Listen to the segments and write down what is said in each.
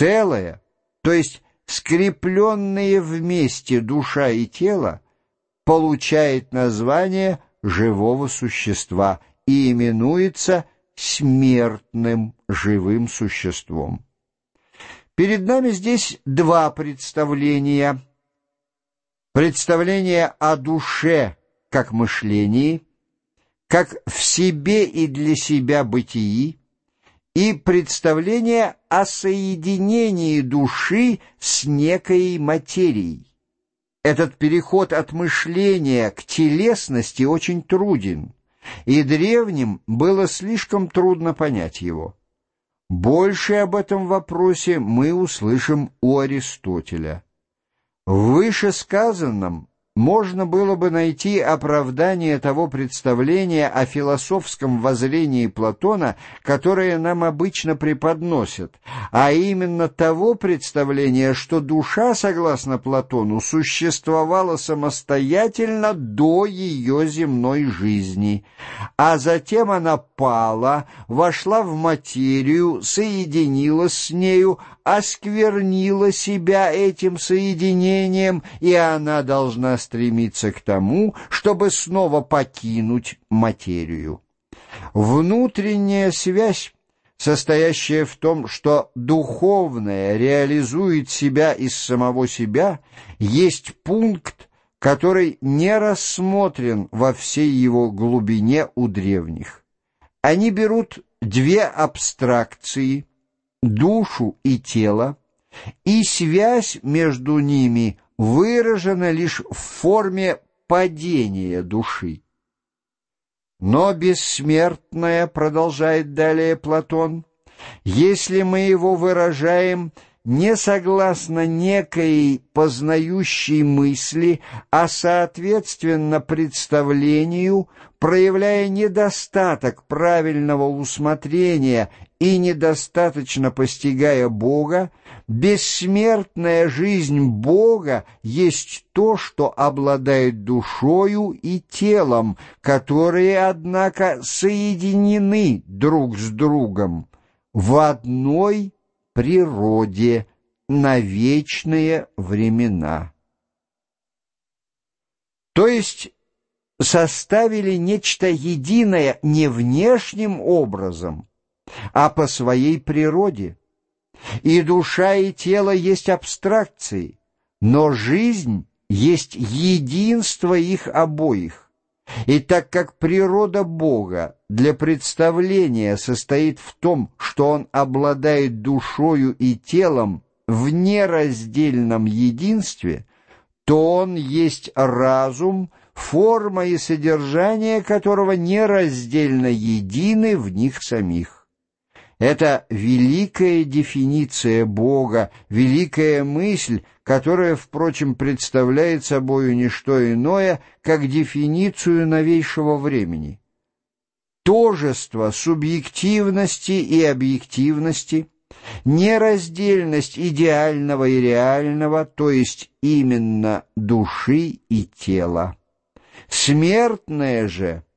Целое, то есть скрепленные вместе душа и тело, получает название живого существа и именуется смертным живым существом. Перед нами здесь два представления. Представление о душе как мышлении, как в себе и для себя бытии, и представление о соединении души с некой материей. Этот переход от мышления к телесности очень труден, и древним было слишком трудно понять его. Больше об этом вопросе мы услышим у Аристотеля. В вышесказанном можно было бы найти оправдание того представления о философском воззрении Платона, которое нам обычно преподносят, а именно того представления, что душа, согласно Платону, существовала самостоятельно до ее земной жизни, а затем она пала, вошла в материю, соединилась с нею, осквернила себя этим соединением, и она должна стремиться к тому, чтобы снова покинуть материю. Внутренняя связь, состоящая в том, что духовное реализует себя из самого себя, есть пункт, который не рассмотрен во всей его глубине у древних. Они берут две абстракции, душу и тело, и связь между ними выражена лишь в форме падения души. Но бессмертное, продолжает далее Платон, если мы его выражаем не согласно некой познающей мысли, а соответственно представлению, проявляя недостаток правильного усмотрения и недостаточно постигая Бога, бессмертная жизнь Бога есть то, что обладает душою и телом, которые, однако, соединены друг с другом в одной природе на вечные времена. То есть составили нечто единое не внешним образом, а по своей природе. И душа и тело есть абстракции, но жизнь есть единство их обоих. И так как природа Бога для представления состоит в том, что Он обладает душою и телом в нераздельном единстве, то Он есть разум, форма и содержание которого нераздельно едины в них самих. Это великая дефиниция Бога, великая мысль, которая, впрочем, представляет собою не что иное, как дефиницию новейшего времени. Тожество субъективности и объективности, нераздельность идеального и реального, то есть именно души и тела. Смертное же —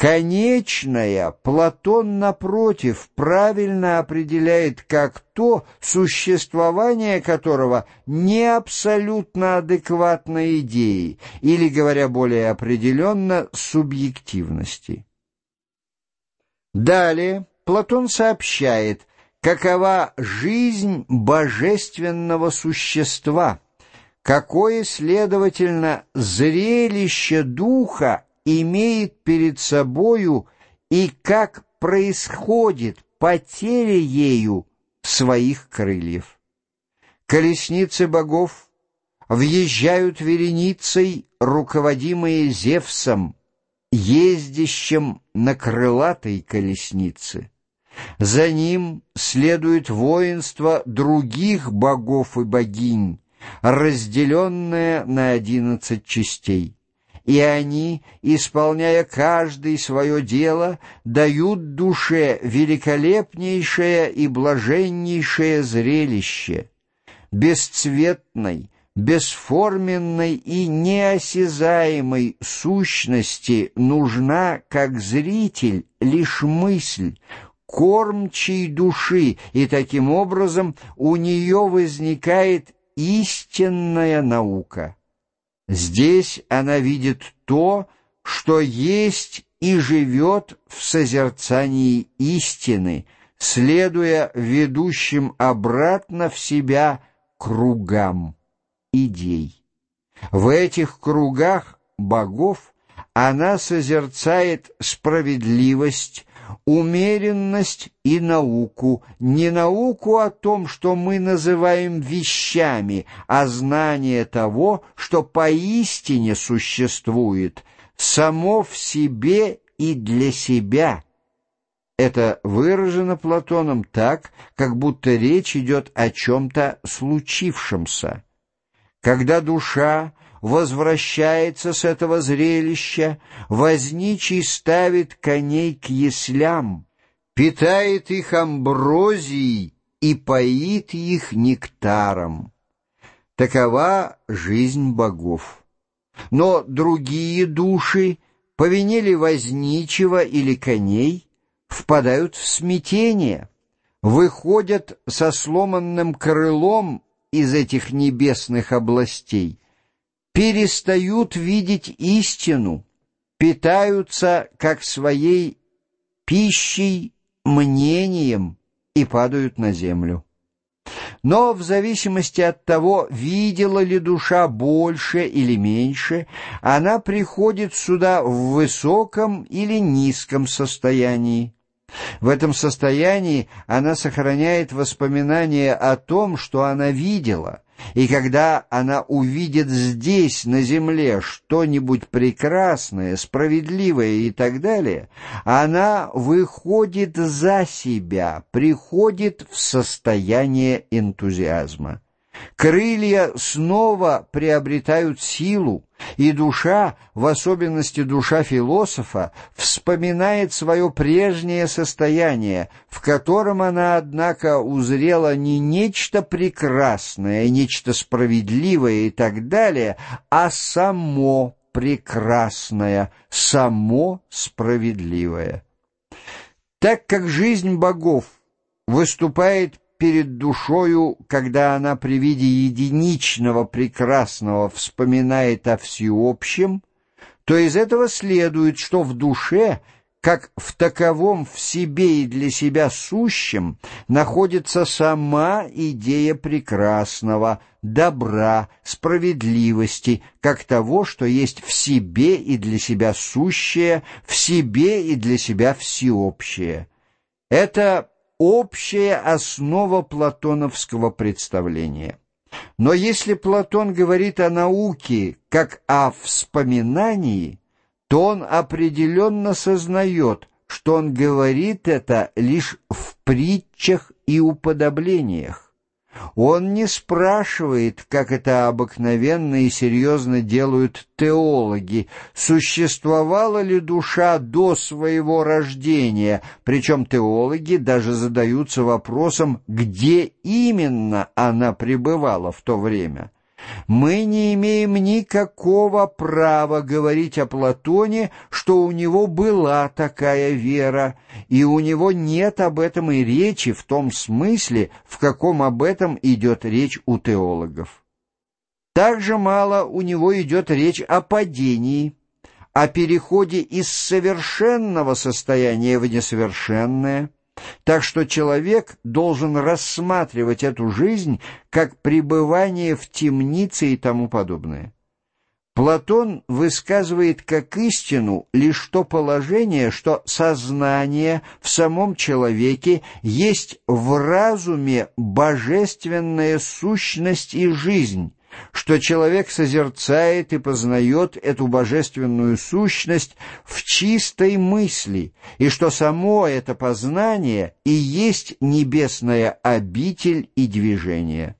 Конечное Платон, напротив, правильно определяет как то, существование которого не абсолютно адекватно идеи, или, говоря более определенно, субъективности. Далее Платон сообщает, какова жизнь божественного существа, какое, следовательно, зрелище духа имеет перед собою и как происходит потеря ею своих крыльев. Колесницы богов въезжают вереницей, руководимые Зевсом, ездящим на крылатой колеснице. За ним следует воинство других богов и богинь, разделенное на одиннадцать частей и они, исполняя каждый свое дело, дают душе великолепнейшее и блаженнейшее зрелище, бесцветной, бесформенной и неосязаемой сущности нужна, как зритель, лишь мысль, кормчей души, и таким образом у нее возникает истинная наука. Здесь она видит то, что есть и живет в созерцании истины, следуя ведущим обратно в себя кругам идей. В этих кругах богов она созерцает справедливость, умеренность и науку, не науку о том, что мы называем вещами, а знание того, что поистине существует, само в себе и для себя. Это выражено Платоном так, как будто речь идет о чем-то случившемся. Когда душа возвращается с этого зрелища, возничий ставит коней к яслям, питает их амброзией и поит их нектаром. Такова жизнь богов. Но другие души, по вине ли возничего или коней, впадают в смятение, выходят со сломанным крылом из этих небесных областей, перестают видеть истину, питаются как своей пищей, мнением и падают на землю. Но в зависимости от того, видела ли душа больше или меньше, она приходит сюда в высоком или низком состоянии. В этом состоянии она сохраняет воспоминания о том, что она видела, и когда она увидит здесь, на земле, что-нибудь прекрасное, справедливое и так далее, она выходит за себя, приходит в состояние энтузиазма. Крылья снова приобретают силу, и душа, в особенности душа философа, вспоминает свое прежнее состояние, в котором она, однако, узрела не нечто прекрасное, нечто справедливое и так далее, а само прекрасное, само справедливое. Так как жизнь богов выступает перед душою, когда она при виде единичного прекрасного вспоминает о всеобщем, то из этого следует, что в душе, как в таковом в себе и для себя сущем, находится сама идея прекрасного, добра, справедливости, как того, что есть в себе и для себя сущее, в себе и для себя всеобщее. Это общая основа платоновского представления. Но если Платон говорит о науке как о вспоминании, то он определенно сознает, что он говорит это лишь в притчах и уподоблениях. Он не спрашивает, как это обыкновенно и серьезно делают теологи, существовала ли душа до своего рождения, причем теологи даже задаются вопросом, где именно она пребывала в то время. Мы не имеем никакого права говорить о Платоне, что у него была такая вера, и у него нет об этом и речи в том смысле, в каком об этом идет речь у теологов. Также мало у него идет речь о падении, о переходе из совершенного состояния в несовершенное – так что человек должен рассматривать эту жизнь как пребывание в темнице и тому подобное. Платон высказывает как истину лишь то положение, что сознание в самом человеке есть в разуме божественная сущность и жизнь, что человек созерцает и познает эту божественную сущность в чистой мысли, и что само это познание и есть небесная обитель и движение.